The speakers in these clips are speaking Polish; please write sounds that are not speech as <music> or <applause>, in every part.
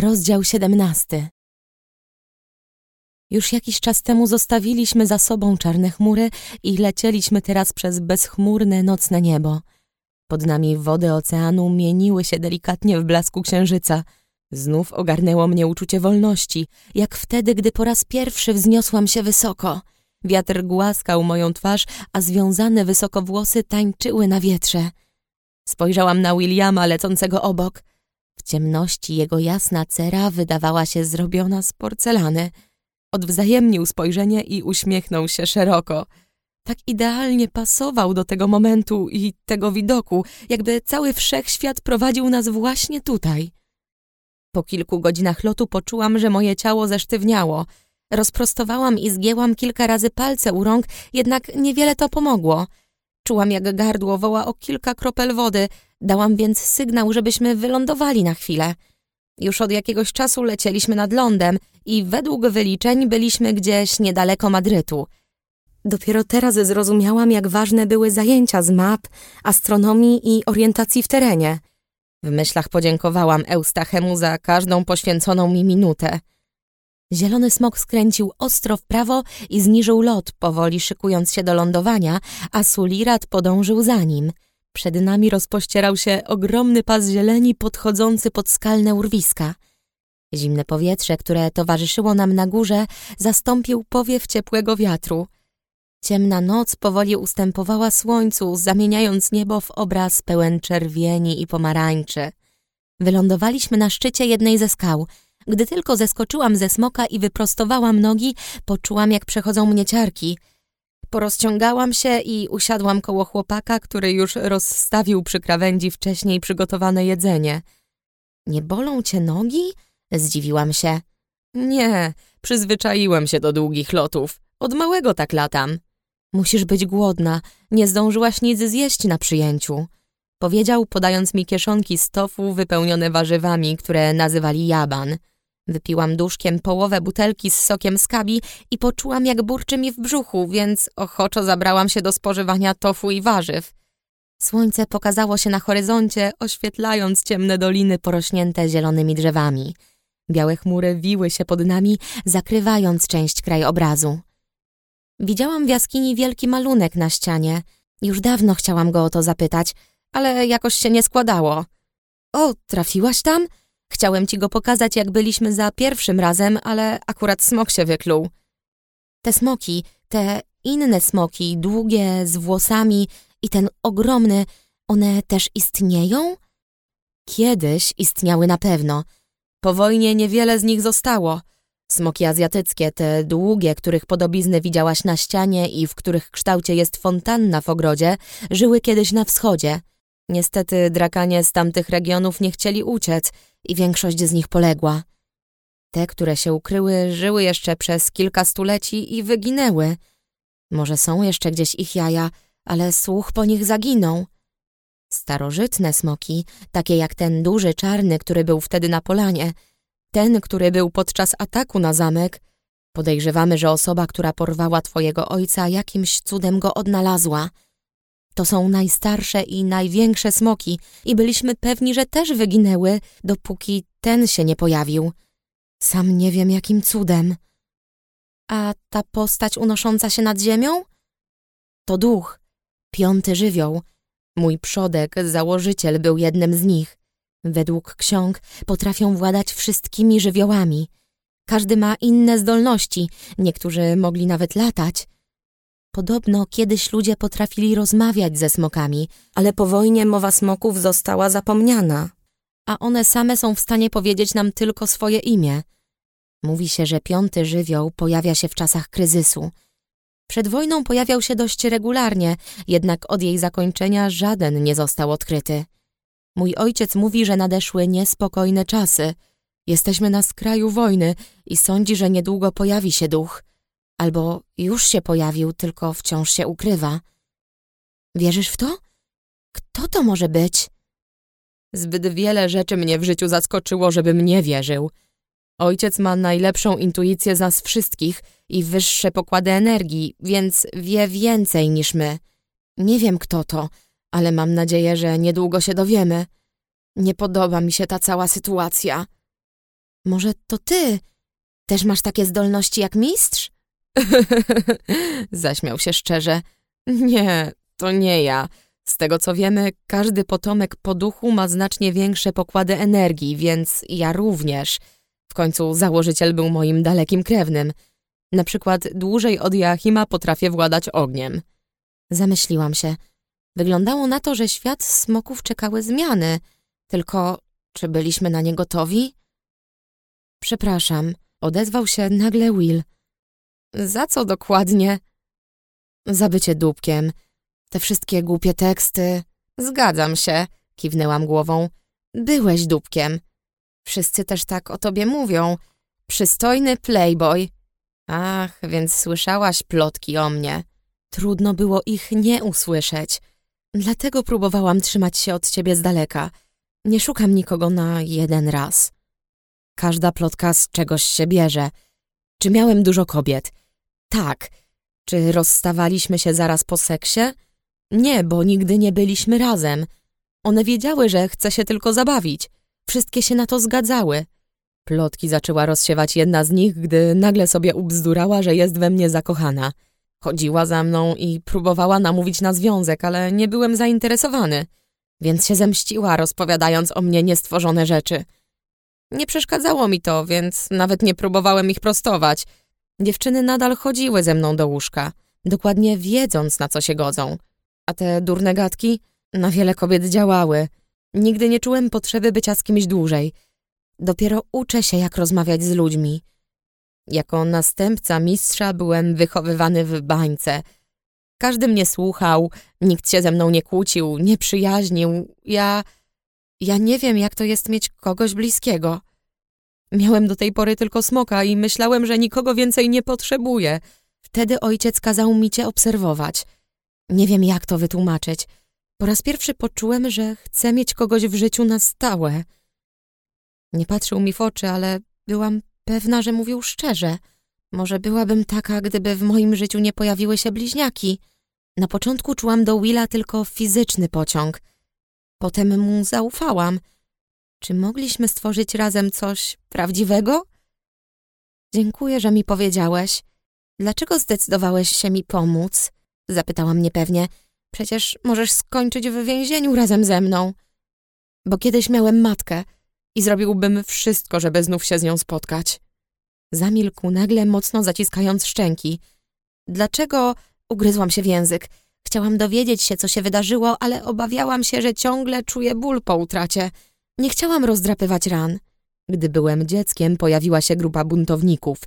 Rozdział 17 Już jakiś czas temu zostawiliśmy za sobą czarne chmury i lecieliśmy teraz przez bezchmurne nocne niebo. Pod nami wody oceanu mieniły się delikatnie w blasku księżyca. Znów ogarnęło mnie uczucie wolności, jak wtedy, gdy po raz pierwszy wzniosłam się wysoko. Wiatr głaskał moją twarz, a związane wysoko włosy tańczyły na wietrze. Spojrzałam na Williama lecącego obok – w ciemności jego jasna cera wydawała się zrobiona z porcelany. Odwzajemnił spojrzenie i uśmiechnął się szeroko. Tak idealnie pasował do tego momentu i tego widoku, jakby cały wszechświat prowadził nas właśnie tutaj. Po kilku godzinach lotu poczułam, że moje ciało zesztywniało. Rozprostowałam i zgięłam kilka razy palce u rąk, jednak niewiele to pomogło. Czułam, jak gardło woła o kilka kropel wody, Dałam więc sygnał, żebyśmy wylądowali na chwilę. Już od jakiegoś czasu lecieliśmy nad lądem i według wyliczeń byliśmy gdzieś niedaleko Madrytu. Dopiero teraz zrozumiałam, jak ważne były zajęcia z map, astronomii i orientacji w terenie. W myślach podziękowałam Eustachemu za każdą poświęconą mi minutę. Zielony smok skręcił ostro w prawo i zniżył lot, powoli szykując się do lądowania, a Sulirat podążył za nim – przed nami rozpościerał się ogromny pas zieleni podchodzący pod skalne urwiska. Zimne powietrze, które towarzyszyło nam na górze, zastąpił powiew ciepłego wiatru. Ciemna noc powoli ustępowała słońcu, zamieniając niebo w obraz pełen czerwieni i pomarańczy. Wylądowaliśmy na szczycie jednej ze skał. Gdy tylko zeskoczyłam ze smoka i wyprostowałam nogi, poczułam, jak przechodzą mnie ciarki – Porozciągałam się i usiadłam koło chłopaka, który już rozstawił przy krawędzi wcześniej przygotowane jedzenie. Nie bolą cię nogi? Zdziwiłam się. Nie, przyzwyczaiłem się do długich lotów. Od małego tak latam. Musisz być głodna, nie zdążyłaś nic zjeść na przyjęciu. Powiedział, podając mi kieszonki z tofu wypełnione warzywami, które nazywali jaban. Wypiłam duszkiem połowę butelki z sokiem skabi i poczułam, jak burczy mi w brzuchu, więc ochoczo zabrałam się do spożywania tofu i warzyw. Słońce pokazało się na horyzoncie, oświetlając ciemne doliny porośnięte zielonymi drzewami. Białe chmury wiły się pod nami, zakrywając część krajobrazu. Widziałam w jaskini wielki malunek na ścianie. Już dawno chciałam go o to zapytać, ale jakoś się nie składało. O, trafiłaś tam? Chciałem ci go pokazać, jak byliśmy za pierwszym razem, ale akurat smok się wykluł. Te smoki, te inne smoki, długie, z włosami i ten ogromny, one też istnieją? Kiedyś istniały na pewno. Po wojnie niewiele z nich zostało. Smoki azjatyckie, te długie, których podobizny widziałaś na ścianie i w których kształcie jest fontanna w ogrodzie, żyły kiedyś na wschodzie. Niestety drakanie z tamtych regionów nie chcieli uciec – i większość z nich poległa. Te, które się ukryły, żyły jeszcze przez kilka stuleci i wyginęły. Może są jeszcze gdzieś ich jaja, ale słuch po nich zaginął. Starożytne smoki, takie jak ten duży czarny, który był wtedy na polanie, ten, który był podczas ataku na zamek, podejrzewamy, że osoba, która porwała twojego ojca, jakimś cudem go odnalazła – to są najstarsze i największe smoki i byliśmy pewni, że też wyginęły, dopóki ten się nie pojawił. Sam nie wiem, jakim cudem. A ta postać unosząca się nad ziemią? To duch, piąty żywioł. Mój przodek, założyciel, był jednym z nich. Według ksiąg potrafią władać wszystkimi żywiołami. Każdy ma inne zdolności, niektórzy mogli nawet latać. Podobno kiedyś ludzie potrafili rozmawiać ze smokami, ale po wojnie mowa smoków została zapomniana, a one same są w stanie powiedzieć nam tylko swoje imię. Mówi się, że piąty żywioł pojawia się w czasach kryzysu. Przed wojną pojawiał się dość regularnie, jednak od jej zakończenia żaden nie został odkryty. Mój ojciec mówi, że nadeszły niespokojne czasy. Jesteśmy na skraju wojny i sądzi, że niedługo pojawi się duch – Albo już się pojawił, tylko wciąż się ukrywa. Wierzysz w to? Kto to może być? Zbyt wiele rzeczy mnie w życiu zaskoczyło, żebym nie wierzył. Ojciec ma najlepszą intuicję z nas wszystkich i wyższe pokłady energii, więc wie więcej niż my. Nie wiem kto to, ale mam nadzieję, że niedługo się dowiemy. Nie podoba mi się ta cała sytuacja. Może to ty? Też masz takie zdolności jak mistrz? <laughs> Zaśmiał się szczerze. Nie, to nie ja. Z tego co wiemy, każdy potomek po duchu ma znacznie większe pokłady energii, więc ja również. W końcu założyciel był moim dalekim krewnym. Na przykład dłużej od Joachima potrafię władać ogniem. Zamyśliłam się. Wyglądało na to, że świat smoków czekały zmiany. Tylko czy byliśmy na nie gotowi? Przepraszam, odezwał się nagle Will. Za co dokładnie? Za bycie dupkiem. Te wszystkie głupie teksty. Zgadzam się, kiwnęłam głową. Byłeś dupkiem. Wszyscy też tak o tobie mówią. Przystojny playboy. Ach, więc słyszałaś plotki o mnie. Trudno było ich nie usłyszeć. Dlatego próbowałam trzymać się od ciebie z daleka. Nie szukam nikogo na jeden raz. Każda plotka z czegoś się bierze. Czy miałem dużo kobiet? Tak. Czy rozstawaliśmy się zaraz po seksie? Nie, bo nigdy nie byliśmy razem. One wiedziały, że chcę się tylko zabawić. Wszystkie się na to zgadzały. Plotki zaczęła rozsiewać jedna z nich, gdy nagle sobie ubzdurała, że jest we mnie zakochana. Chodziła za mną i próbowała namówić na związek, ale nie byłem zainteresowany. Więc się zemściła, rozpowiadając o mnie niestworzone rzeczy. Nie przeszkadzało mi to, więc nawet nie próbowałem ich prostować. Dziewczyny nadal chodziły ze mną do łóżka, dokładnie wiedząc, na co się godzą. A te durne gadki na wiele kobiet działały. Nigdy nie czułem potrzeby bycia z kimś dłużej. Dopiero uczę się, jak rozmawiać z ludźmi. Jako następca mistrza byłem wychowywany w bańce. Każdy mnie słuchał, nikt się ze mną nie kłócił, nie przyjaźnił. Ja... ja nie wiem, jak to jest mieć kogoś bliskiego. Miałem do tej pory tylko smoka i myślałem, że nikogo więcej nie potrzebuję. Wtedy ojciec kazał mi cię obserwować. Nie wiem, jak to wytłumaczyć. Po raz pierwszy poczułem, że chcę mieć kogoś w życiu na stałe. Nie patrzył mi w oczy, ale byłam pewna, że mówił szczerze. Może byłabym taka, gdyby w moim życiu nie pojawiły się bliźniaki. Na początku czułam do Willa tylko fizyczny pociąg. Potem mu zaufałam. Czy mogliśmy stworzyć razem coś prawdziwego? Dziękuję, że mi powiedziałeś. Dlaczego zdecydowałeś się mi pomóc? Zapytała mnie pewnie. Przecież możesz skończyć w więzieniu razem ze mną. Bo kiedyś miałem matkę i zrobiłbym wszystko, żeby znów się z nią spotkać. Zamilkł nagle, mocno zaciskając szczęki. Dlaczego ugryzłam się w język? Chciałam dowiedzieć się, co się wydarzyło, ale obawiałam się, że ciągle czuję ból po utracie. Nie chciałam rozdrapywać ran. Gdy byłem dzieckiem, pojawiła się grupa buntowników.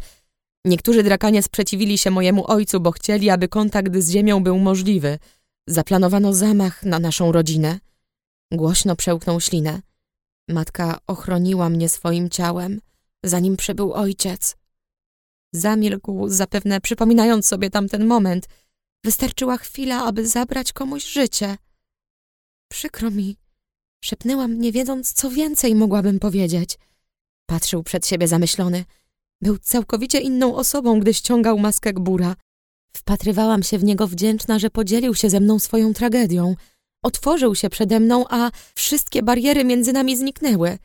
Niektórzy drakanie sprzeciwili się mojemu ojcu, bo chcieli, aby kontakt z ziemią był możliwy. Zaplanowano zamach na naszą rodzinę. Głośno przełknął ślinę. Matka ochroniła mnie swoim ciałem, zanim przybył ojciec. Zamilkł, zapewne przypominając sobie tamten moment. Wystarczyła chwila, aby zabrać komuś życie. Przykro mi, szepnęłam, nie wiedząc, co więcej mogłabym powiedzieć. Patrzył przed siebie zamyślony. Był całkowicie inną osobą, gdy ściągał maskę gbura. Wpatrywałam się w niego wdzięczna, że podzielił się ze mną swoją tragedią – otworzył się przede mną, a wszystkie bariery między nami zniknęły.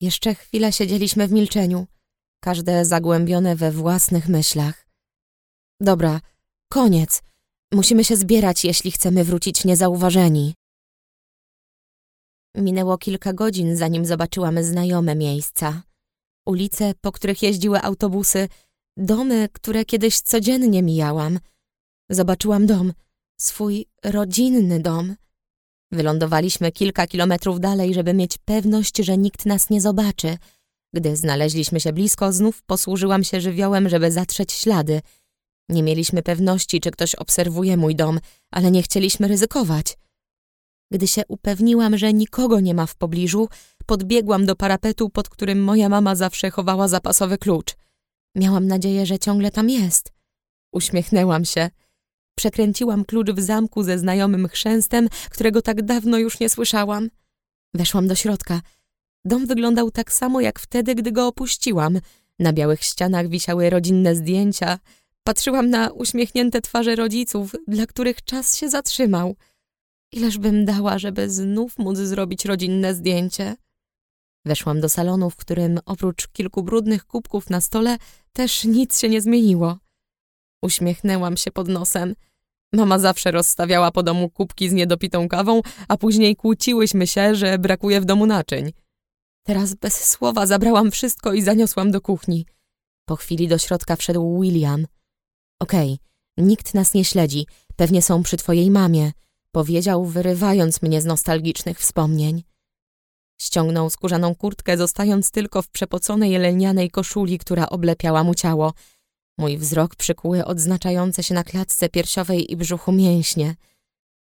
Jeszcze chwilę siedzieliśmy w milczeniu, każde zagłębione we własnych myślach. Dobra, koniec. Musimy się zbierać, jeśli chcemy wrócić niezauważeni. Minęło kilka godzin, zanim zobaczyłam znajome miejsca. Ulice, po których jeździły autobusy, domy, które kiedyś codziennie mijałam. Zobaczyłam dom, swój rodzinny dom. Wylądowaliśmy kilka kilometrów dalej, żeby mieć pewność, że nikt nas nie zobaczy. Gdy znaleźliśmy się blisko, znów posłużyłam się żywiołem, żeby zatrzeć ślady. Nie mieliśmy pewności, czy ktoś obserwuje mój dom, ale nie chcieliśmy ryzykować. Gdy się upewniłam, że nikogo nie ma w pobliżu, podbiegłam do parapetu, pod którym moja mama zawsze chowała zapasowy klucz. Miałam nadzieję, że ciągle tam jest. Uśmiechnęłam się. Przekręciłam klucz w zamku ze znajomym chrzęstem, którego tak dawno już nie słyszałam. Weszłam do środka. Dom wyglądał tak samo jak wtedy, gdy go opuściłam. Na białych ścianach wisiały rodzinne zdjęcia. Patrzyłam na uśmiechnięte twarze rodziców, dla których czas się zatrzymał. Ileż bym dała, żeby znów móc zrobić rodzinne zdjęcie. Weszłam do salonu, w którym oprócz kilku brudnych kubków na stole też nic się nie zmieniło. Uśmiechnęłam się pod nosem. Mama zawsze rozstawiała po domu kubki z niedopitą kawą, a później kłóciłyśmy się, że brakuje w domu naczyń. Teraz bez słowa zabrałam wszystko i zaniosłam do kuchni. Po chwili do środka wszedł William. Okej, okay, nikt nas nie śledzi, pewnie są przy twojej mamie, powiedział, wyrywając mnie z nostalgicznych wspomnień. Ściągnął skórzaną kurtkę, zostając tylko w przepoconej lenianej koszuli, która oblepiała mu ciało. Mój wzrok przykuły odznaczające się na klatce piersiowej i brzuchu mięśnie.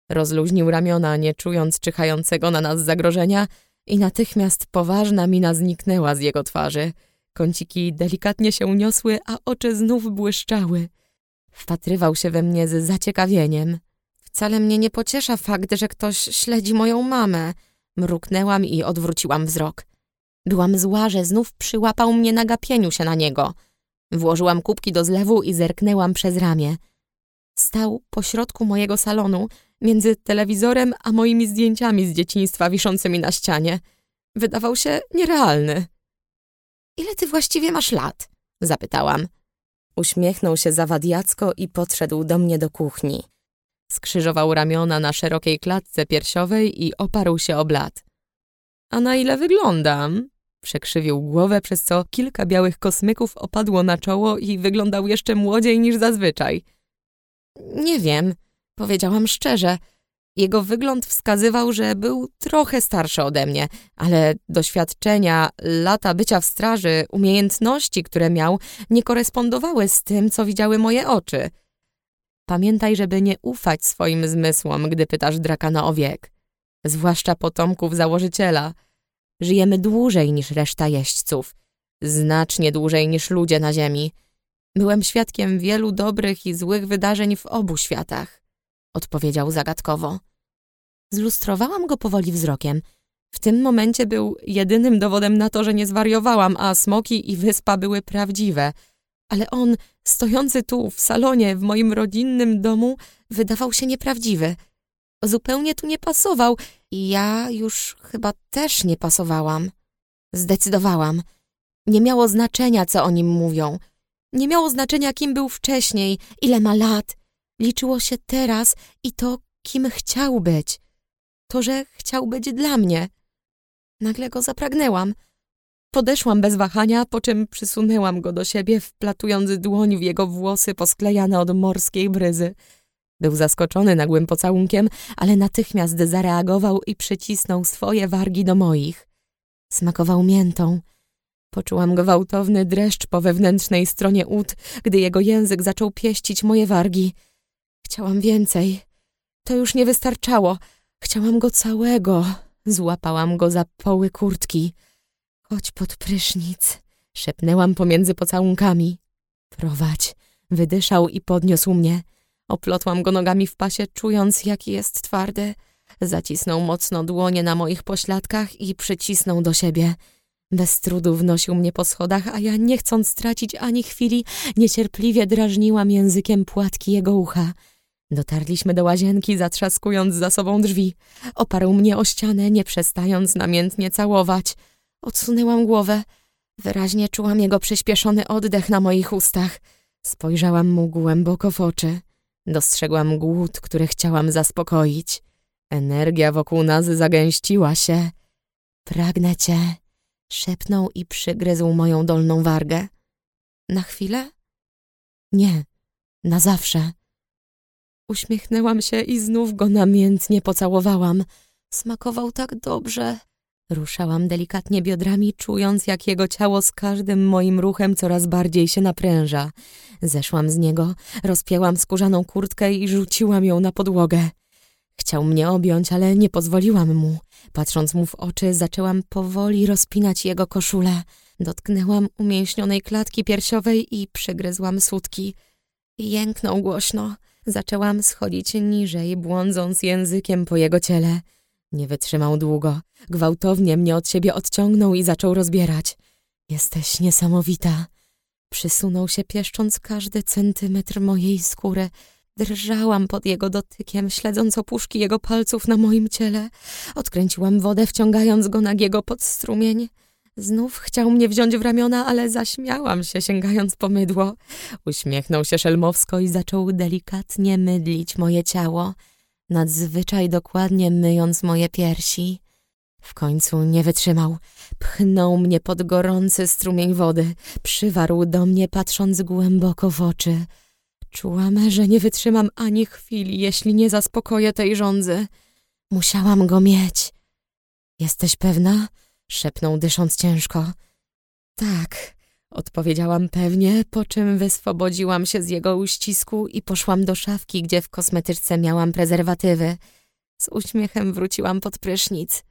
Rozluźnił ramiona, nie czując czyhającego na nas zagrożenia i natychmiast poważna mina zniknęła z jego twarzy. Kąciki delikatnie się uniosły, a oczy znów błyszczały. Wpatrywał się we mnie z zaciekawieniem. Wcale mnie nie pociesza fakt, że ktoś śledzi moją mamę – Mruknęłam i odwróciłam wzrok. Byłam zła, że znów przyłapał mnie na gapieniu się na niego. Włożyłam kubki do zlewu i zerknęłam przez ramię. Stał pośrodku mojego salonu, między telewizorem a moimi zdjęciami z dzieciństwa wiszącymi na ścianie. Wydawał się nierealny. Ile ty właściwie masz lat? Zapytałam. Uśmiechnął się zawadiacko i podszedł do mnie do kuchni. Skrzyżował ramiona na szerokiej klatce piersiowej i oparł się o blat. A na ile wyglądam? Przekrzywił głowę, przez co kilka białych kosmyków opadło na czoło i wyglądał jeszcze młodziej niż zazwyczaj. Nie wiem, powiedziałam szczerze. Jego wygląd wskazywał, że był trochę starszy ode mnie, ale doświadczenia, lata bycia w straży, umiejętności, które miał, nie korespondowały z tym, co widziały moje oczy – Pamiętaj, żeby nie ufać swoim zmysłom, gdy pytasz drakana o wiek. Zwłaszcza potomków założyciela. Żyjemy dłużej niż reszta jeźdźców. Znacznie dłużej niż ludzie na ziemi. Byłem świadkiem wielu dobrych i złych wydarzeń w obu światach. Odpowiedział zagadkowo. Zlustrowałam go powoli wzrokiem. W tym momencie był jedynym dowodem na to, że nie zwariowałam, a smoki i wyspa były prawdziwe – ale on, stojący tu, w salonie, w moim rodzinnym domu, wydawał się nieprawdziwy. Zupełnie tu nie pasował i ja już chyba też nie pasowałam. Zdecydowałam. Nie miało znaczenia, co o nim mówią. Nie miało znaczenia, kim był wcześniej, ile ma lat. Liczyło się teraz i to, kim chciał być. To, że chciał być dla mnie. Nagle go zapragnęłam – Podeszłam bez wahania, po czym przysunęłam go do siebie, wplatując dłoń w jego włosy posklejane od morskiej bryzy. Był zaskoczony nagłym pocałunkiem, ale natychmiast zareagował i przycisnął swoje wargi do moich. Smakował miętą. Poczułam gwałtowny dreszcz po wewnętrznej stronie ud, gdy jego język zaczął pieścić moje wargi. Chciałam więcej. To już nie wystarczało. Chciałam go całego. Złapałam go za poły kurtki. Chodź pod prysznic, szepnęłam pomiędzy pocałunkami. Prowadź, wydyszał i podniósł mnie. Oplotłam go nogami w pasie, czując, jaki jest twardy. Zacisnął mocno dłonie na moich pośladkach i przycisnął do siebie. Bez trudu wnosił mnie po schodach, a ja, nie chcąc stracić ani chwili, niecierpliwie drażniłam językiem płatki jego ucha. Dotarliśmy do łazienki, zatrzaskując za sobą drzwi. Oparł mnie o ścianę, nie przestając namiętnie całować – Odsunęłam głowę. Wyraźnie czułam jego przyspieszony oddech na moich ustach. Spojrzałam mu głęboko w oczy. Dostrzegłam głód, który chciałam zaspokoić. Energia wokół nas zagęściła się. Pragnę cię, szepnął i przygryzł moją dolną wargę. Na chwilę? Nie, na zawsze. Uśmiechnęłam się i znów go namiętnie pocałowałam. Smakował tak dobrze. Ruszałam delikatnie biodrami, czując, jak jego ciało z każdym moim ruchem coraz bardziej się napręża. Zeszłam z niego, rozpięłam skórzaną kurtkę i rzuciłam ją na podłogę. Chciał mnie objąć, ale nie pozwoliłam mu. Patrząc mu w oczy, zaczęłam powoli rozpinać jego koszulę. Dotknęłam umięśnionej klatki piersiowej i przygryzłam sutki. Jęknął głośno. Zaczęłam schodzić niżej, błądząc językiem po jego ciele. Nie wytrzymał długo. Gwałtownie mnie od siebie odciągnął i zaczął rozbierać. Jesteś niesamowita. Przysunął się, pieszcząc każdy centymetr mojej skóry. Drżałam pod jego dotykiem, śledząc opuszki jego palców na moim ciele. Odkręciłam wodę, wciągając go nagiego pod strumień. Znów chciał mnie wziąć w ramiona, ale zaśmiałam się, sięgając po mydło. Uśmiechnął się szelmowsko i zaczął delikatnie mydlić moje ciało, nadzwyczaj dokładnie myjąc moje piersi. W końcu nie wytrzymał. Pchnął mnie pod gorący strumień wody. Przywarł do mnie, patrząc głęboko w oczy. Czułam, że nie wytrzymam ani chwili, jeśli nie zaspokoję tej żądzy. Musiałam go mieć. Jesteś pewna? szepnął, dysząc ciężko. Tak, odpowiedziałam pewnie, po czym wyswobodziłam się z jego uścisku i poszłam do szafki, gdzie w kosmetyczce miałam prezerwatywy. Z uśmiechem wróciłam pod prysznic.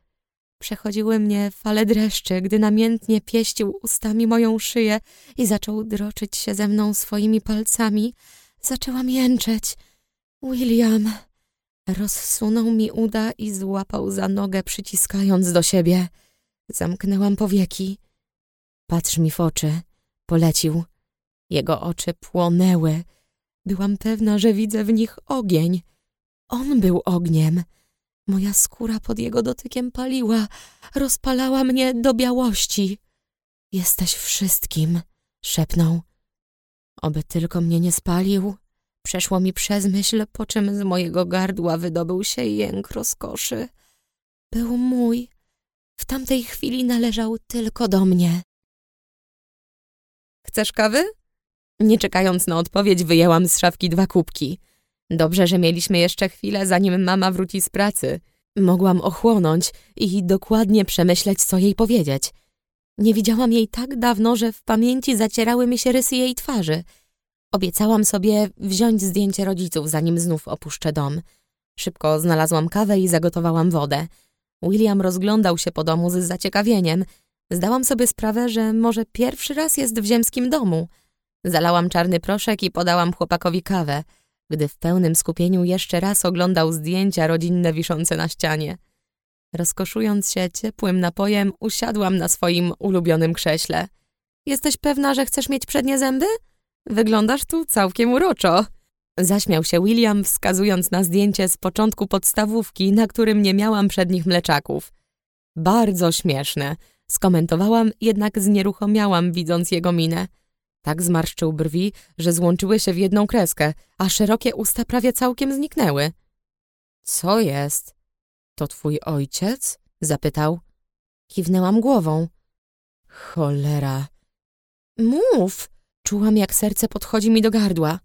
Przechodziły mnie fale dreszczy, gdy namiętnie pieścił ustami moją szyję i zaczął droczyć się ze mną swoimi palcami. Zaczęłam jęczeć. William rozsunął mi uda i złapał za nogę, przyciskając do siebie. Zamknęłam powieki. Patrz mi w oczy. Polecił. Jego oczy płonęły. Byłam pewna, że widzę w nich ogień. On był ogniem. Moja skóra pod jego dotykiem paliła, rozpalała mnie do białości. Jesteś wszystkim, szepnął. Oby tylko mnie nie spalił. Przeszło mi przez myśl, po czym z mojego gardła wydobył się jęk rozkoszy. Był mój. W tamtej chwili należał tylko do mnie. Chcesz kawy? Nie czekając na odpowiedź, wyjęłam z szafki dwa kubki. Dobrze, że mieliśmy jeszcze chwilę, zanim mama wróci z pracy. Mogłam ochłonąć i dokładnie przemyśleć, co jej powiedzieć. Nie widziałam jej tak dawno, że w pamięci zacierały mi się rysy jej twarzy. Obiecałam sobie wziąć zdjęcie rodziców, zanim znów opuszczę dom. Szybko znalazłam kawę i zagotowałam wodę. William rozglądał się po domu z zaciekawieniem. Zdałam sobie sprawę, że może pierwszy raz jest w ziemskim domu. Zalałam czarny proszek i podałam chłopakowi kawę gdy w pełnym skupieniu jeszcze raz oglądał zdjęcia rodzinne wiszące na ścianie. Rozkoszując się ciepłym napojem, usiadłam na swoim ulubionym krześle. Jesteś pewna, że chcesz mieć przednie zęby? Wyglądasz tu całkiem uroczo. Zaśmiał się William, wskazując na zdjęcie z początku podstawówki, na którym nie miałam przednich mleczaków. Bardzo śmieszne, skomentowałam, jednak znieruchomiałam, widząc jego minę. Tak zmarszczył brwi, że złączyły się w jedną kreskę, a szerokie usta prawie całkiem zniknęły. Co jest? To twój ojciec? zapytał. Kiwnęłam głową. Cholera. Mów! Czułam, jak serce podchodzi mi do gardła.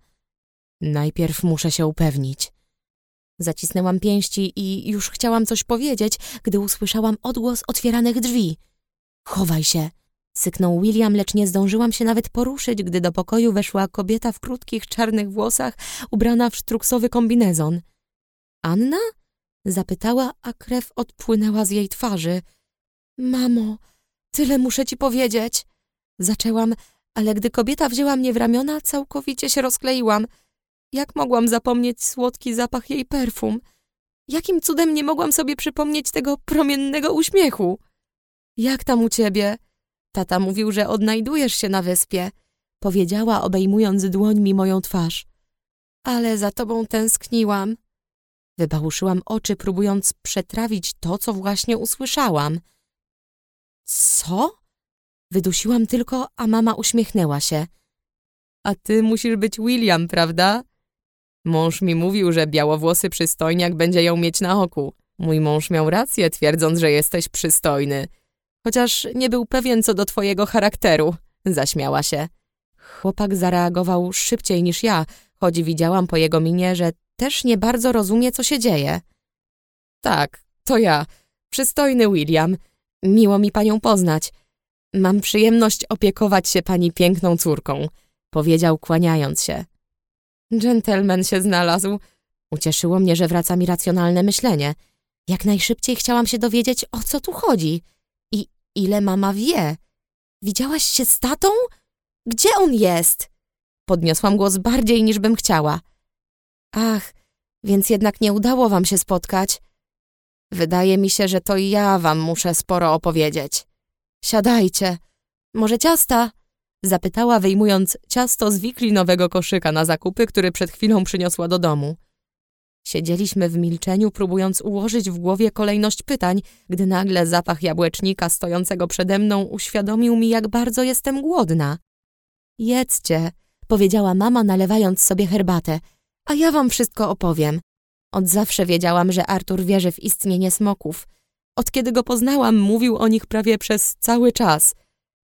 Najpierw muszę się upewnić. Zacisnęłam pięści i już chciałam coś powiedzieć, gdy usłyszałam odgłos otwieranych drzwi. Chowaj się, Syknął William, lecz nie zdążyłam się nawet poruszyć, gdy do pokoju weszła kobieta w krótkich, czarnych włosach, ubrana w sztruksowy kombinezon. Anna? Zapytała, a krew odpłynęła z jej twarzy. Mamo, tyle muszę ci powiedzieć. Zaczęłam, ale gdy kobieta wzięła mnie w ramiona, całkowicie się rozkleiłam. Jak mogłam zapomnieć słodki zapach jej perfum? Jakim cudem nie mogłam sobie przypomnieć tego promiennego uśmiechu? Jak tam u ciebie? Tata mówił, że odnajdujesz się na wyspie, powiedziała, obejmując dłońmi moją twarz. Ale za tobą tęskniłam. Wybałuszyłam oczy, próbując przetrawić to, co właśnie usłyszałam. Co? Wydusiłam tylko, a mama uśmiechnęła się. A ty musisz być William, prawda? Mąż mi mówił, że białowłosy przystojniak będzie ją mieć na oku. Mój mąż miał rację, twierdząc, że jesteś przystojny chociaż nie był pewien co do twojego charakteru. Zaśmiała się. Chłopak zareagował szybciej niż ja, choć widziałam po jego minie, że też nie bardzo rozumie, co się dzieje. Tak, to ja, przystojny William. Miło mi panią poznać. Mam przyjemność opiekować się pani piękną córką, powiedział kłaniając się. Gentleman się znalazł. Ucieszyło mnie, że wraca mi racjonalne myślenie. Jak najszybciej chciałam się dowiedzieć, o co tu chodzi ile mama wie. Widziałaś się z tatą? Gdzie on jest? Podniosłam głos bardziej niż bym chciała. Ach, więc jednak nie udało wam się spotkać. Wydaje mi się, że to ja wam muszę sporo opowiedzieć. Siadajcie. Może ciasta? Zapytała, wyjmując ciasto z wiklinowego koszyka na zakupy, który przed chwilą przyniosła do domu. Siedzieliśmy w milczeniu, próbując ułożyć w głowie kolejność pytań, gdy nagle zapach jabłecznika stojącego przede mną uświadomił mi, jak bardzo jestem głodna. Jedzcie, powiedziała mama, nalewając sobie herbatę, a ja wam wszystko opowiem. Od zawsze wiedziałam, że Artur wierzy w istnienie smoków. Od kiedy go poznałam, mówił o nich prawie przez cały czas.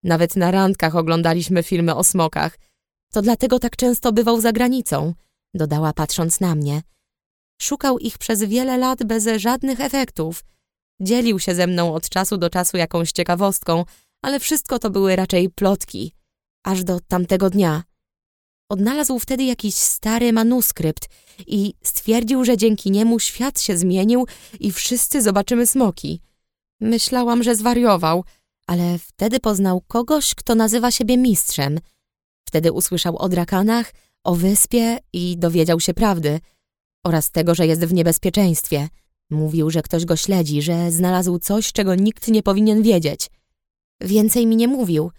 Nawet na randkach oglądaliśmy filmy o smokach. To dlatego tak często bywał za granicą, dodała patrząc na mnie. Szukał ich przez wiele lat bez żadnych efektów. Dzielił się ze mną od czasu do czasu jakąś ciekawostką, ale wszystko to były raczej plotki. Aż do tamtego dnia. Odnalazł wtedy jakiś stary manuskrypt i stwierdził, że dzięki niemu świat się zmienił i wszyscy zobaczymy smoki. Myślałam, że zwariował, ale wtedy poznał kogoś, kto nazywa siebie mistrzem. Wtedy usłyszał o drakanach, o wyspie i dowiedział się prawdy oraz tego, że jest w niebezpieczeństwie. Mówił, że ktoś go śledzi, że znalazł coś, czego nikt nie powinien wiedzieć. Więcej mi nie mówił.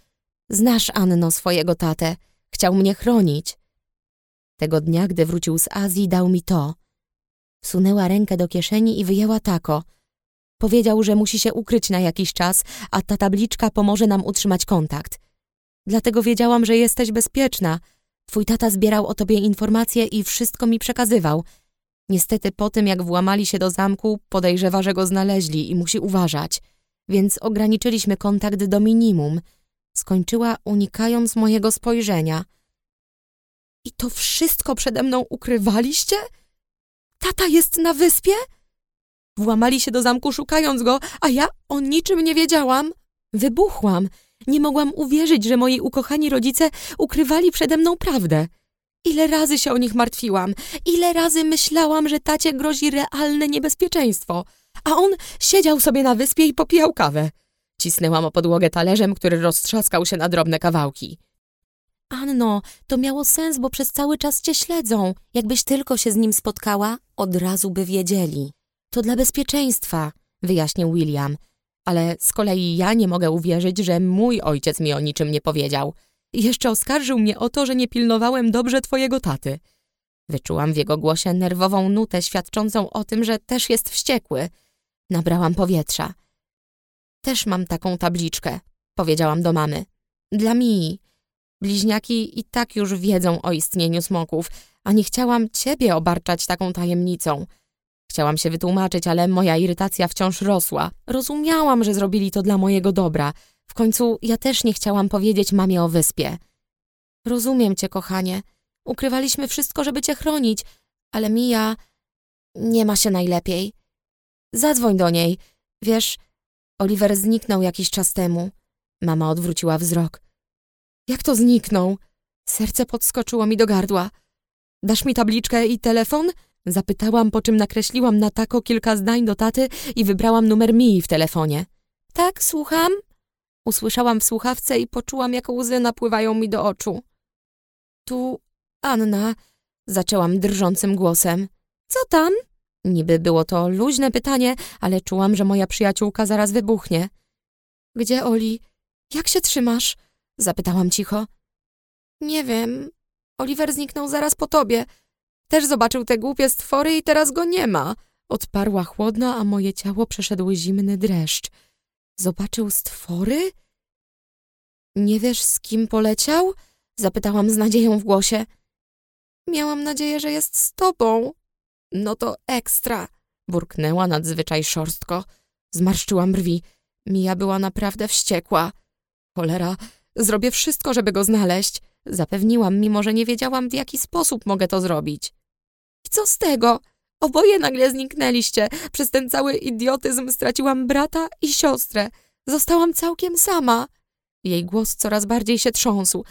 Znasz, Anno, swojego tatę. Chciał mnie chronić. Tego dnia, gdy wrócił z Azji, dał mi to. Wsunęła rękę do kieszeni i wyjęła tako. Powiedział, że musi się ukryć na jakiś czas, a ta tabliczka pomoże nam utrzymać kontakt. Dlatego wiedziałam, że jesteś bezpieczna. Twój tata zbierał o tobie informacje i wszystko mi przekazywał. Niestety po tym, jak włamali się do zamku, podejrzewa, że go znaleźli i musi uważać. Więc ograniczyliśmy kontakt do minimum – skończyła unikając mojego spojrzenia. I to wszystko przede mną ukrywaliście? Tata jest na wyspie? Włamali się do zamku szukając go, a ja o niczym nie wiedziałam. Wybuchłam. Nie mogłam uwierzyć, że moi ukochani rodzice ukrywali przede mną prawdę. Ile razy się o nich martwiłam, ile razy myślałam, że tacie grozi realne niebezpieczeństwo, a on siedział sobie na wyspie i popijał kawę. Cisnęłam o podłogę talerzem, który roztrzaskał się na drobne kawałki. Anno, to miało sens, bo przez cały czas cię śledzą. Jakbyś tylko się z nim spotkała, od razu by wiedzieli. To dla bezpieczeństwa, wyjaśnił William. Ale z kolei ja nie mogę uwierzyć, że mój ojciec mi o niczym nie powiedział. Jeszcze oskarżył mnie o to, że nie pilnowałem dobrze twojego taty. Wyczułam w jego głosie nerwową nutę świadczącą o tym, że też jest wściekły. Nabrałam powietrza. Też mam taką tabliczkę, powiedziałam do mamy. Dla Mii. Bliźniaki i tak już wiedzą o istnieniu smoków, a nie chciałam ciebie obarczać taką tajemnicą. Chciałam się wytłumaczyć, ale moja irytacja wciąż rosła. Rozumiałam, że zrobili to dla mojego dobra. W końcu ja też nie chciałam powiedzieć mamie o wyspie. Rozumiem cię, kochanie. Ukrywaliśmy wszystko, żeby cię chronić, ale Mija nie ma się najlepiej. Zadzwoń do niej. Wiesz, Oliver zniknął jakiś czas temu. Mama odwróciła wzrok. Jak to zniknął? Serce podskoczyło mi do gardła. Dasz mi tabliczkę i telefon? Zapytałam, po czym nakreśliłam na tako kilka zdań do taty i wybrałam numer Mii w telefonie. Tak, słucham? Usłyszałam w słuchawce i poczułam, jak łzy napływają mi do oczu. Tu Anna, zaczęłam drżącym głosem. Co tam? Niby było to luźne pytanie, ale czułam, że moja przyjaciółka zaraz wybuchnie. Gdzie Oli? Jak się trzymasz? Zapytałam cicho. Nie wiem. Oliver zniknął zaraz po tobie. Też zobaczył te głupie stwory i teraz go nie ma. Odparła chłodno, a moje ciało przeszedł zimny dreszcz. Zobaczył stwory? Nie wiesz, z kim poleciał? Zapytałam z nadzieją w głosie. Miałam nadzieję, że jest z tobą, no to ekstra, burknęła nadzwyczaj szorstko. Zmarszczyłam brwi. Mija była naprawdę wściekła. Cholera, zrobię wszystko, żeby go znaleźć. Zapewniłam, mimo że nie wiedziałam, w jaki sposób mogę to zrobić. I co z tego? Oboje nagle zniknęliście. Przez ten cały idiotyzm straciłam brata i siostrę. Zostałam całkiem sama. Jej głos coraz bardziej się trząsł.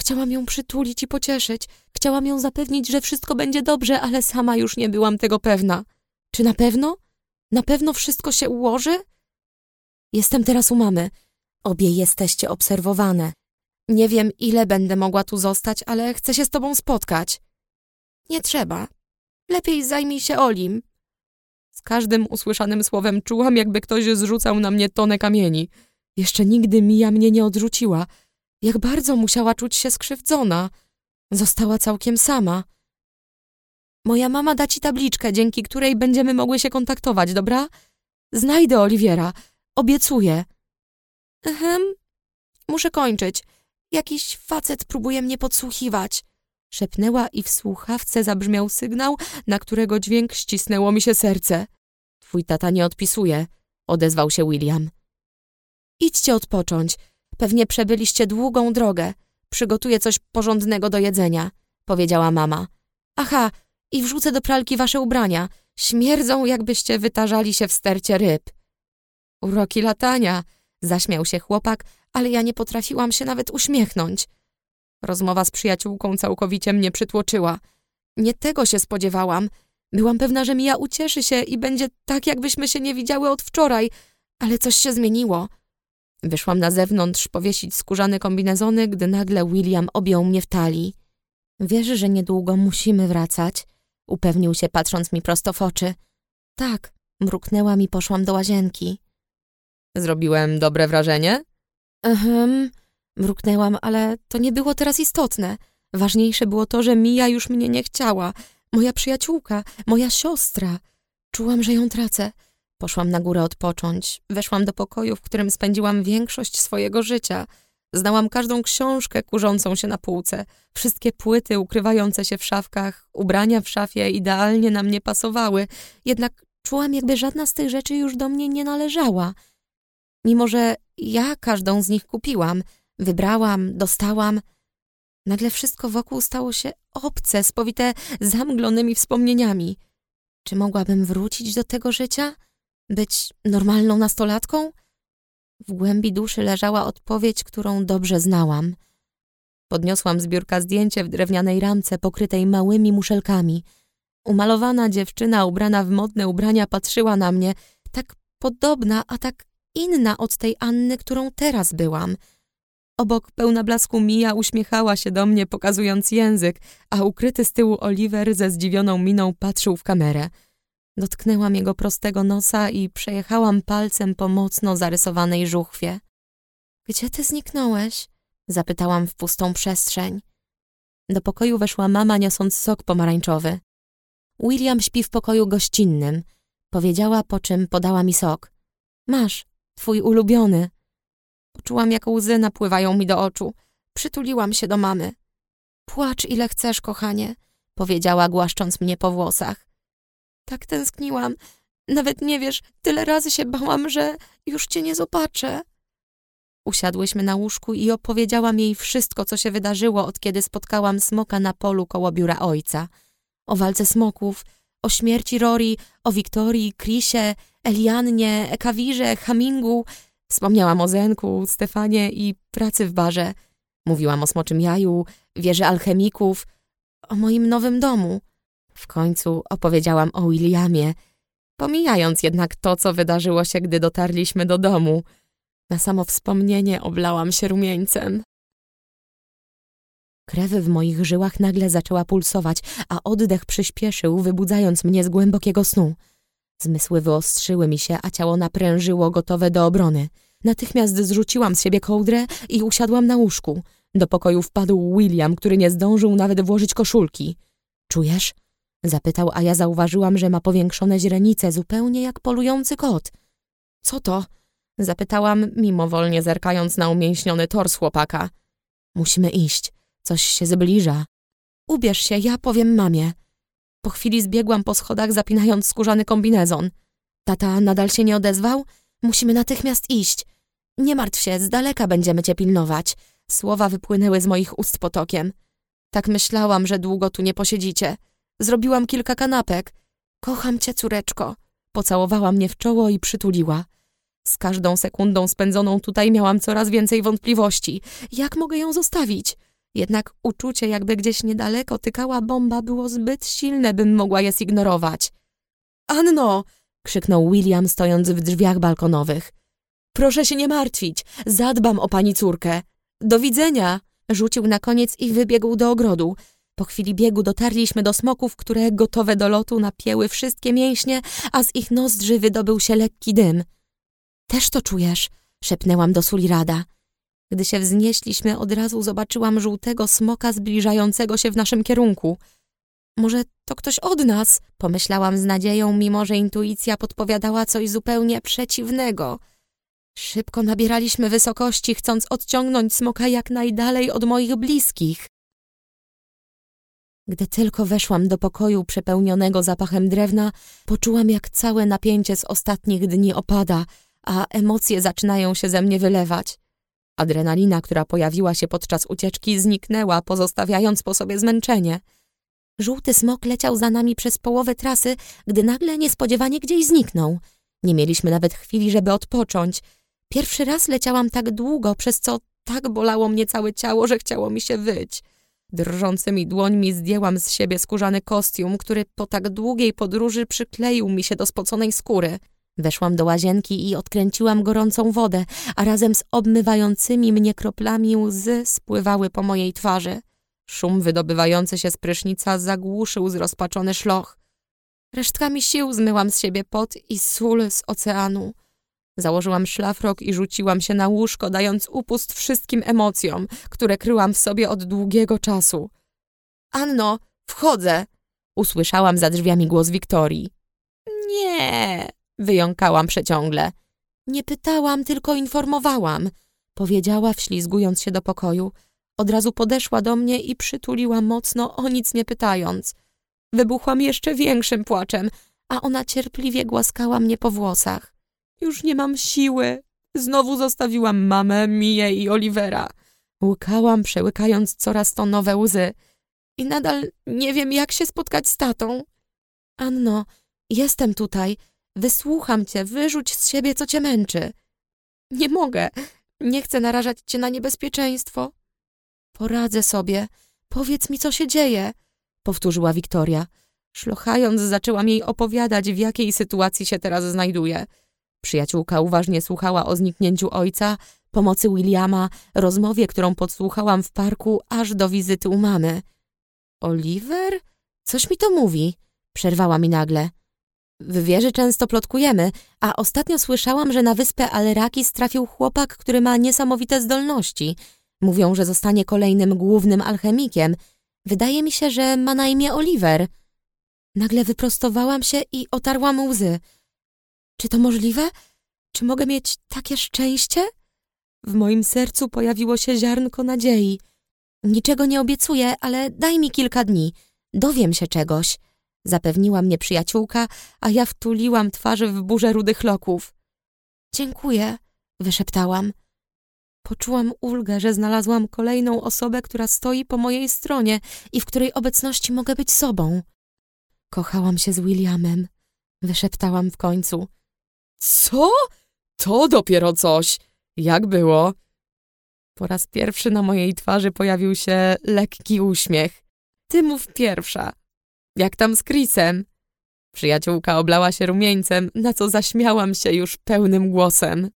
Chciałam ją przytulić i pocieszyć. Chciałam ją zapewnić, że wszystko będzie dobrze, ale sama już nie byłam tego pewna. Czy na pewno? Na pewno wszystko się ułoży? Jestem teraz u mamy. Obie jesteście obserwowane. Nie wiem, ile będę mogła tu zostać, ale chcę się z tobą spotkać. Nie trzeba. Lepiej zajmij się Olim. Z każdym usłyszanym słowem czułam, jakby ktoś zrzucał na mnie tonę kamieni. Jeszcze nigdy Mija mnie nie odrzuciła – jak bardzo musiała czuć się skrzywdzona. Została całkiem sama. Moja mama da ci tabliczkę, dzięki której będziemy mogły się kontaktować, dobra? Znajdę Oliwiera. Obiecuję. Ehem. Muszę kończyć. Jakiś facet próbuje mnie podsłuchiwać. Szepnęła i w słuchawce zabrzmiał sygnał, na którego dźwięk ścisnęło mi się serce. Twój tata nie odpisuje, odezwał się William. Idźcie odpocząć. Pewnie przebyliście długą drogę. Przygotuję coś porządnego do jedzenia, powiedziała mama. Aha, i wrzucę do pralki wasze ubrania. Śmierdzą, jakbyście wytarzali się w stercie ryb. Uroki latania, zaśmiał się chłopak, ale ja nie potrafiłam się nawet uśmiechnąć. Rozmowa z przyjaciółką całkowicie mnie przytłoczyła. Nie tego się spodziewałam. Byłam pewna, że Mija ucieszy się i będzie tak, jakbyśmy się nie widziały od wczoraj, ale coś się zmieniło. Wyszłam na zewnątrz powiesić skórzane kombinezony, gdy nagle William objął mnie w talii. Wiesz, że niedługo musimy wracać? Upewnił się, patrząc mi prosto w oczy. Tak, mruknęłam i poszłam do łazienki. Zrobiłem dobre wrażenie? Ehem, mruknęłam, ale to nie było teraz istotne. Ważniejsze było to, że Mija już mnie nie chciała. Moja przyjaciółka, moja siostra. Czułam, że ją tracę. Poszłam na górę odpocząć. Weszłam do pokoju, w którym spędziłam większość swojego życia. Znałam każdą książkę kurzącą się na półce, wszystkie płyty ukrywające się w szafkach, ubrania w szafie idealnie na mnie pasowały, jednak czułam, jakby żadna z tych rzeczy już do mnie nie należała. Mimo, że ja każdą z nich kupiłam, wybrałam, dostałam, nagle wszystko wokół stało się obce, spowite zamglonymi wspomnieniami. Czy mogłabym wrócić do tego życia? Być normalną nastolatką? W głębi duszy leżała odpowiedź, którą dobrze znałam. Podniosłam z biurka zdjęcie w drewnianej ramce pokrytej małymi muszelkami. Umalowana dziewczyna ubrana w modne ubrania patrzyła na mnie, tak podobna, a tak inna od tej Anny, którą teraz byłam. Obok pełna blasku Mija uśmiechała się do mnie, pokazując język, a ukryty z tyłu Oliver ze zdziwioną miną patrzył w kamerę. Dotknęłam jego prostego nosa i przejechałam palcem po mocno zarysowanej żuchwie. Gdzie ty zniknąłeś? Zapytałam w pustą przestrzeń. Do pokoju weszła mama, niosąc sok pomarańczowy. William śpi w pokoju gościnnym. Powiedziała, po czym podała mi sok. Masz, twój ulubiony. Poczułam, jak łzy napływają mi do oczu. Przytuliłam się do mamy. Płacz ile chcesz, kochanie, powiedziała, głaszcząc mnie po włosach. Tak tęskniłam. Nawet nie wiesz, tyle razy się bałam, że już cię nie zobaczę. Usiadłyśmy na łóżku i opowiedziałam jej wszystko, co się wydarzyło, od kiedy spotkałam smoka na polu koło biura ojca. O walce smoków, o śmierci Rory, o Wiktorii, Krisie, Eliannie, Ekawirze, Hamingu. Wspomniałam o Zenku, Stefanie i pracy w barze. Mówiłam o smoczym jaju, wieży alchemików, o moim nowym domu. W końcu opowiedziałam o Williamie, pomijając jednak to, co wydarzyło się, gdy dotarliśmy do domu. Na samo wspomnienie oblałam się rumieńcem. Krew w moich żyłach nagle zaczęła pulsować, a oddech przyspieszył, wybudzając mnie z głębokiego snu. Zmysły wyostrzyły mi się, a ciało naprężyło, gotowe do obrony. Natychmiast zrzuciłam z siebie kołdrę i usiadłam na łóżku. Do pokoju wpadł William, który nie zdążył nawet włożyć koszulki. Czujesz? Zapytał, a ja zauważyłam, że ma powiększone źrenice, zupełnie jak polujący kot. Co to? Zapytałam, mimowolnie zerkając na umięśniony tors chłopaka. Musimy iść. Coś się zbliża. Ubierz się, ja powiem mamie. Po chwili zbiegłam po schodach, zapinając skórzany kombinezon. Tata nadal się nie odezwał? Musimy natychmiast iść. Nie martw się, z daleka będziemy cię pilnować. Słowa wypłynęły z moich ust potokiem. Tak myślałam, że długo tu nie posiedzicie. Zrobiłam kilka kanapek. Kocham cię, córeczko. Pocałowała mnie w czoło i przytuliła. Z każdą sekundą spędzoną tutaj miałam coraz więcej wątpliwości. Jak mogę ją zostawić? Jednak uczucie, jakby gdzieś niedaleko tykała bomba, było zbyt silne, bym mogła je zignorować. Anno! krzyknął William, stojąc w drzwiach balkonowych. Proszę się nie martwić, zadbam o pani córkę. Do widzenia! Rzucił na koniec i wybiegł do ogrodu. Po chwili biegu dotarliśmy do smoków, które gotowe do lotu napięły wszystkie mięśnie, a z ich nozdrzy wydobył się lekki dym. Też to czujesz? szepnęłam do Sulirada. Gdy się wznieśliśmy, od razu zobaczyłam żółtego smoka zbliżającego się w naszym kierunku. Może to ktoś od nas? Pomyślałam z nadzieją, mimo że intuicja podpowiadała coś zupełnie przeciwnego. Szybko nabieraliśmy wysokości, chcąc odciągnąć smoka jak najdalej od moich bliskich. Gdy tylko weszłam do pokoju przepełnionego zapachem drewna, poczułam jak całe napięcie z ostatnich dni opada, a emocje zaczynają się ze mnie wylewać. Adrenalina, która pojawiła się podczas ucieczki, zniknęła, pozostawiając po sobie zmęczenie. Żółty smok leciał za nami przez połowę trasy, gdy nagle niespodziewanie gdzieś zniknął. Nie mieliśmy nawet chwili, żeby odpocząć. Pierwszy raz leciałam tak długo, przez co tak bolało mnie całe ciało, że chciało mi się wyć. Drżącymi dłońmi zdjęłam z siebie skórzany kostium, który po tak długiej podróży przykleił mi się do spoconej skóry. Weszłam do łazienki i odkręciłam gorącą wodę, a razem z obmywającymi mnie kroplami łzy spływały po mojej twarzy. Szum wydobywający się z prysznica zagłuszył zrozpaczony szloch. Resztkami sił zmyłam z siebie pot i sól z oceanu. Założyłam szlafrok i rzuciłam się na łóżko, dając upust wszystkim emocjom, które kryłam w sobie od długiego czasu. Anno, wchodzę! Usłyszałam za drzwiami głos Wiktorii. Nie, wyjąkałam przeciągle. Nie pytałam, tylko informowałam, powiedziała, wślizgując się do pokoju. Od razu podeszła do mnie i przytuliła mocno, o nic nie pytając. Wybuchłam jeszcze większym płaczem, a ona cierpliwie głaskała mnie po włosach. Już nie mam siły. Znowu zostawiłam mamę, Miję i Olivera. Łkałam, przełykając coraz to nowe łzy. I nadal nie wiem, jak się spotkać z tatą. Anno, jestem tutaj. Wysłucham cię, wyrzuć z siebie, co cię męczy. Nie mogę. Nie chcę narażać cię na niebezpieczeństwo. Poradzę sobie. Powiedz mi, co się dzieje, powtórzyła Wiktoria. Szlochając, zaczęłam jej opowiadać, w jakiej sytuacji się teraz znajduje. Przyjaciółka uważnie słuchała o zniknięciu ojca, pomocy Williama, rozmowie, którą podsłuchałam w parku, aż do wizyty u mamy. Oliver? Coś mi to mówi, przerwała mi nagle. W wieży często plotkujemy, a ostatnio słyszałam, że na wyspę Alerakis trafił chłopak, który ma niesamowite zdolności. Mówią, że zostanie kolejnym głównym alchemikiem. Wydaje mi się, że ma na imię Oliver. Nagle wyprostowałam się i otarłam łzy. Czy to możliwe? Czy mogę mieć takie szczęście? W moim sercu pojawiło się ziarnko nadziei. Niczego nie obiecuję, ale daj mi kilka dni. Dowiem się czegoś. Zapewniła mnie przyjaciółka, a ja wtuliłam twarze w burzę rudych loków. Dziękuję, wyszeptałam. Poczułam ulgę, że znalazłam kolejną osobę, która stoi po mojej stronie i w której obecności mogę być sobą. Kochałam się z Williamem, wyszeptałam w końcu. Co? To dopiero coś. Jak było? Po raz pierwszy na mojej twarzy pojawił się lekki uśmiech. Ty mów pierwsza. Jak tam z Chrisem? Przyjaciółka oblała się rumieńcem, na co zaśmiałam się już pełnym głosem.